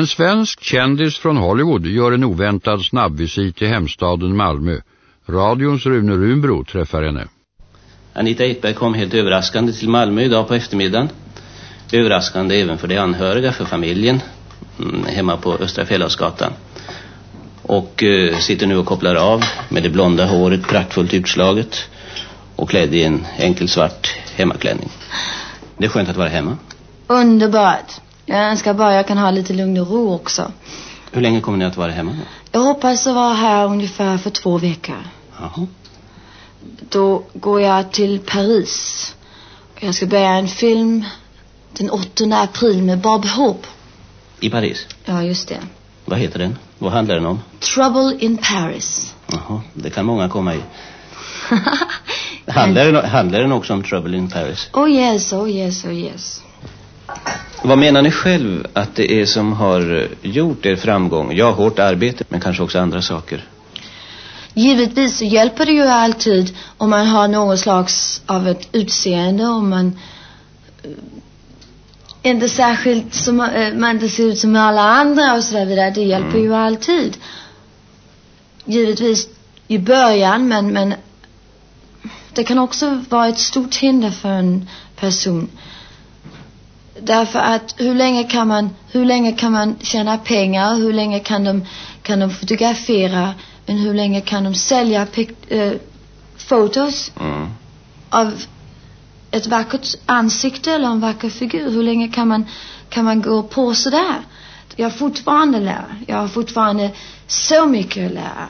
En svensk kändis från Hollywood gör en oväntad snabbvisit till hemstaden Malmö. Radions Rune Runbro träffar henne. Anita Ekberg kom helt överraskande till Malmö idag på eftermiddagen. Överraskande även för de anhöriga, för familjen, mm, hemma på Östra Fällavsgatan. Och eh, sitter nu och kopplar av med det blonda håret praktfullt utslaget och klädd i en enkel svart hemmaklänning. Det är skönt att vara hemma. Underbart. Jag önskar bara jag kan ha lite lugn och ro också. Hur länge kommer ni att vara hemma? Jag hoppas att vara här ungefär för två veckor. Jaha. Då går jag till Paris. Jag ska börja en film den 8 april med Bob Hope. I Paris? Ja, just det. Vad heter den? Vad handlar den om? Trouble in Paris. Jaha, det kan många komma i. handlar, den, handlar den också om Trouble in Paris? Oh yes, oh yes, oh yes. Vad menar ni själv att det är som har gjort er framgång? Ja, hårt arbete, men kanske också andra saker. Givetvis så hjälper det ju alltid om man har någon slags av ett utseende, om man eh, inte särskilt som eh, man inte ser ut som alla andra och sådär vidare. Det hjälper mm. ju alltid. Givetvis i början, men, men det kan också vara ett stort hinder för en person. Därför att hur länge kan man, hur länge kan man tjäna pengar? Hur länge kan de, kan de fotografera? Men hur länge kan de sälja äh, fotos mm. av ett vackert ansikte eller en vacker figur? Hur länge kan man, kan man gå på sådär? Jag är fortfarande lärare. Jag har fortfarande så mycket att lära.